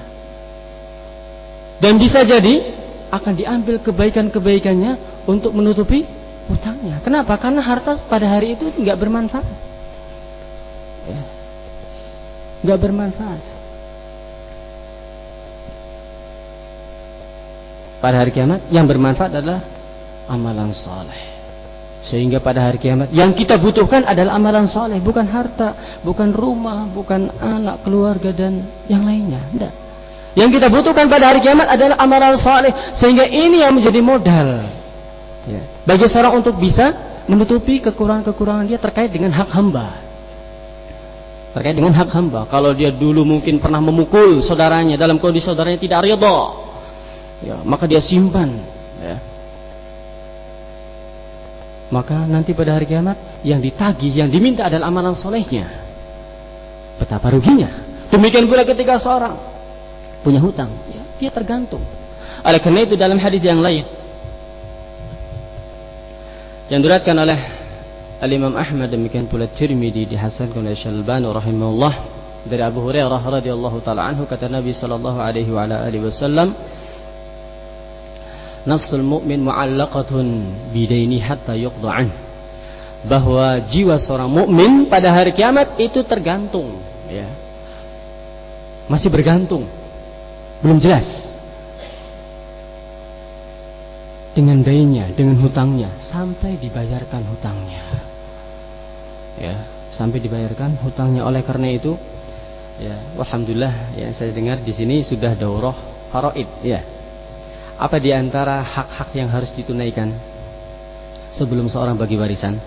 Dan bisa jadi akan diambil kebaikan-kebaikannya untuk menutupi hutangnya. Kenapa? Karena harta pada hari itu nggak bermanfaat. Ya. Bermanfaat. Pada hari kiamat yang bermanfaat adalah amalan soleh. Sehingga pada hari kiamat yang kita butuhkan adalah amalan soleh, bukan harta, bukan rumah, bukan anak, keluarga dan yang lainnya. Tidak. Yang kita butuhkan pada hari kiamat adalah amalan soleh, sehingga ini yang menjadi modal Ya. Bagi seorang untuk bisa menutupi kekurangan-kekurangan dia terkait dengan hak hamba. Terkait dengan hak hamba. Kalau dia dulu mungkin pernah memukul saudaranya dalam kondisi saudaranya tidak ridho, ya, maka dia simpan. Ya. Maka nanti pada hari kiamat yang ditagih, yang diminta adalah amalan solehnya. Betapa ruginya. Demikian pula ketika seorang punya hutang, ya, dia tergantung. Oleh karena itu dalam hadis yang lain, yang diriwayatkan oleh Al-Imam Ahmad demikian pula Tirmidzi dihasankan oleh Syalbani rahimahullah dari Abu Hurairah radhiyallahu taala anhu kata Nabi sallallahu alaihi wa ala alihi wasallam Nafsul mu'min mu'allaqatun bidaini hatta yuqda an. Bahwa jiwa seorang mukmin pada hari kiamat itu tergantung ya. Masih bergantung. Belum jelas dengan dayanya, dengan hutangnya sampai dibayarkan hutangnya. Ya, sampai dibayarkan hutangnya. Oleh karena itu, ya, alhamdulillah ya saya dengar di sini sudah daurah faraid, ya. Apa di antara hak-hak yang harus ditunaikan sebelum seorang bagi warisan?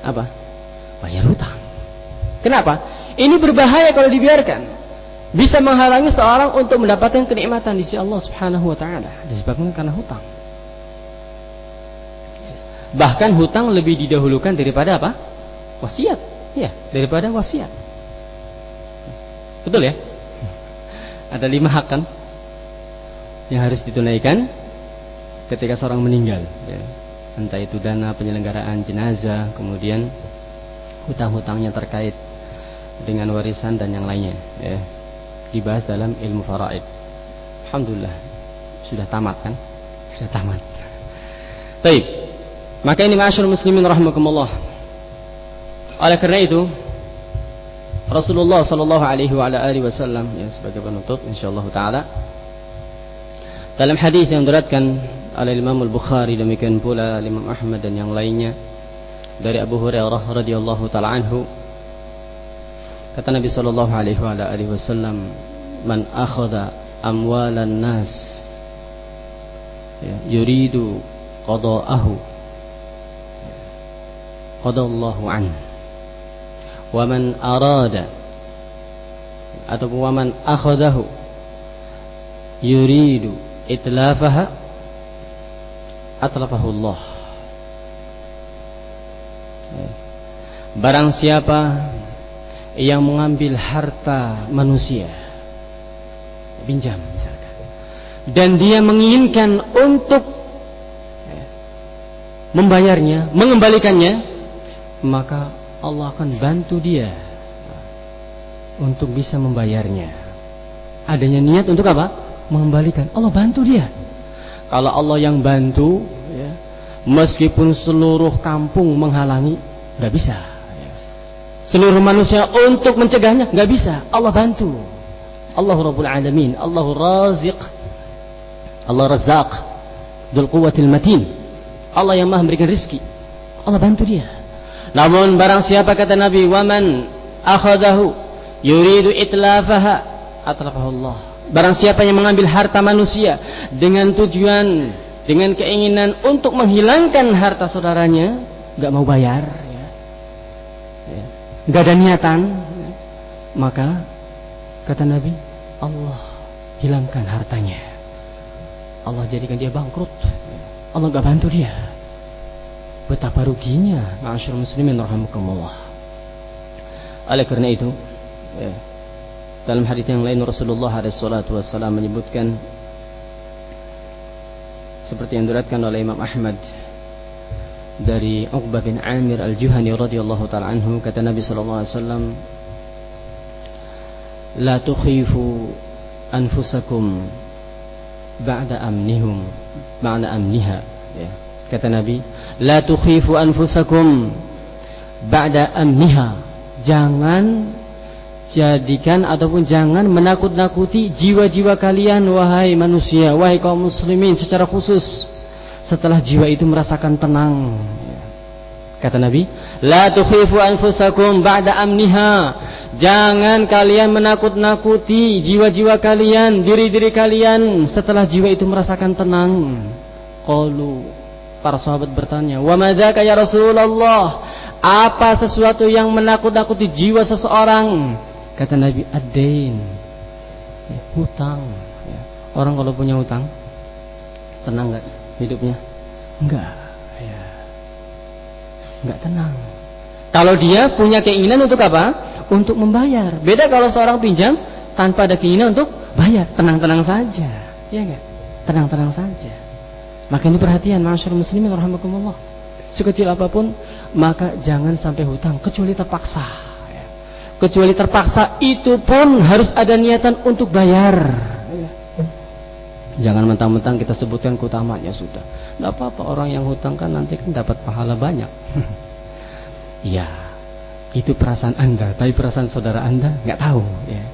Apa? Bayar hutang. Kenapa? Ini berbahaya kalau dibiarkan. Bisa menghalangi seorang untuk mendapatkan kenikmatan di sisi Allah Subhanahu wa taala disebabkan karena hutang. Bahkan hutang lebih didahulukan daripada apa? Wasiat. Ya, daripada wasiat. Betul ya? Ada lima hak kan yang harus ditunaikan ketika seorang meninggal. Ya. Entah itu dana penyelenggaraan jenazah, kemudian hutang-hutangnya terkait dengan warisan dan yang lainnya. Ya. Dibahas dalam ilmu faraid. Alhamdulillah sudah tamat kan? Sudah tamat. Baik. Maka ini masyarakat muslimin rahimakumullah. Oleh karena itu, Rasulullah sallallahu alaihi wa ala alihi wasallam ya sebagai penutup insyaallah taala dalam hadis yang diriwayatkan oleh Imam Al-Bukhari demikian pula Imam Ahmad dan yang lainnya dari Abu Hurairah radhiyallahu taala anhu kata Nabi sallallahu alaihi wa ala alihi wasallam man akhadha amwalan nas ya, yuridu qada'ahu qadallahu anhu. Waman arada atau waman akhadahu yuridu itlafaha atlafahu Allah. Barang siapa yang mengambil harta manusia pinjam misalkan dan dia menginginkan untuk membayarnya mengembalikannya maka Allah akan bantu dia untuk bisa membayarnya. Adanya niat untuk apa? Mengembalikan. Allah bantu dia. Kalau Allah yang bantu, ya, meskipun seluruh kampung menghalangi, nggak bisa. Seluruh manusia untuk mencegahnya nggak bisa. Allah bantu. Allah Rabbul Alamin, Allah Raziq, Allah Razak, Dul Quwatil Matin. Allah yang maha memberikan rizki. Allah bantu dia. Namun barang siapa kata Nabi, "Waman akhadahu yuridu itlafaha atlafahu Allah." Barang siapa yang mengambil harta manusia dengan tujuan dengan keinginan untuk menghilangkan harta saudaranya, nggak mau bayar, ya. ya. nggak ada niatan, ya. maka kata Nabi, Allah hilangkan hartanya. Allah jadikan dia bangkrut. Allah nggak bantu dia. Betapa ruginya Ma'asyur muslimin rahimakumullah. Oleh karena itu ya, Dalam hadis yang lain Rasulullah SAW menyebutkan Seperti yang diriwayatkan oleh Imam Ahmad dari Uqbah bin Amir Al-Juhani radhiyallahu taala anhu kata Nabi sallallahu alaihi wasallam la tukhifu anfusakum ba'da amnihum ba'da amniha. Ya Kata Nabi, la tukhifu anfusakum ba'da amniha. Jangan jadikan ataupun jangan menakut-nakuti jiwa-jiwa kalian wahai manusia, wahai kaum muslimin secara khusus setelah jiwa itu merasakan tenang. Kata Nabi, la tukhifu anfusakum ba'da amniha. Jangan kalian menakut-nakuti jiwa-jiwa kalian, diri-diri kalian setelah jiwa itu merasakan tenang. Qalu Para sahabat bertanya, "Wa madzaka ya Rasulullah?" Apa sesuatu yang menakut-nakuti jiwa seseorang? Kata Nabi, "Ad-dain." Ya, hutang. Ya. Orang kalau punya hutang tenang enggak hidupnya? Enggak. Ya. Enggak tenang. Kalau dia punya keinginan untuk apa? Untuk membayar. Beda kalau seorang pinjam tanpa ada keinginan untuk bayar, tenang-tenang saja. Ya enggak? Tenang-tenang saja. Maka ini perhatian masyarakat muslimin rahimakumullah. Sekecil apa pun maka jangan sampai hutang kecuali terpaksa. Ya. Kecuali terpaksa itu pun harus ada niatan untuk bayar. Jangan mentang-mentang kita sebutkan keutamaannya sudah. Tidak apa-apa orang yang hutang kan nanti kan dapat pahala banyak. Iya, itu perasaan anda, tapi perasaan saudara anda nggak tahu. Ya.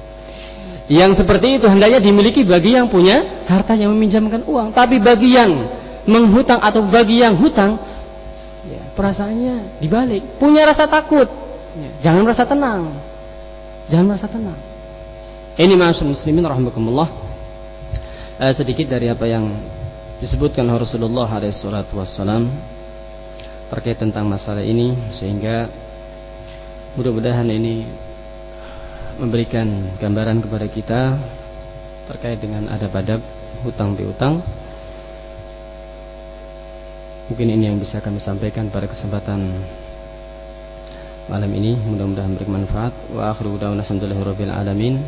Yang seperti itu hendaknya dimiliki bagi yang punya harta yang meminjamkan uang, tapi bagi yang menghutang atau bagi yang hutang ya, perasaannya dibalik. Punya rasa takut. Ya, jangan merasa tenang. Jangan merasa tenang. Ini masuk muslimin rahmatullah eh, sedikit dari apa yang disebutkan Rasulullah SAW terkait tentang masalah ini sehingga mudah-mudahan ini memberikan gambaran kepada kita terkait dengan adab-adab hutang piutang Mungkin ini yang bisa kami sampaikan pada kesempatan malam ini. Mudah-mudahan bermanfaat wa akhiru da'wana alhamdulillahirabbil alamin.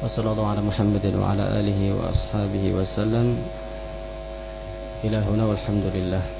Wa sallallahu ala muhammadin wa ala alihi wa ashabihi wa sallam. Ila huna walhamdulillah.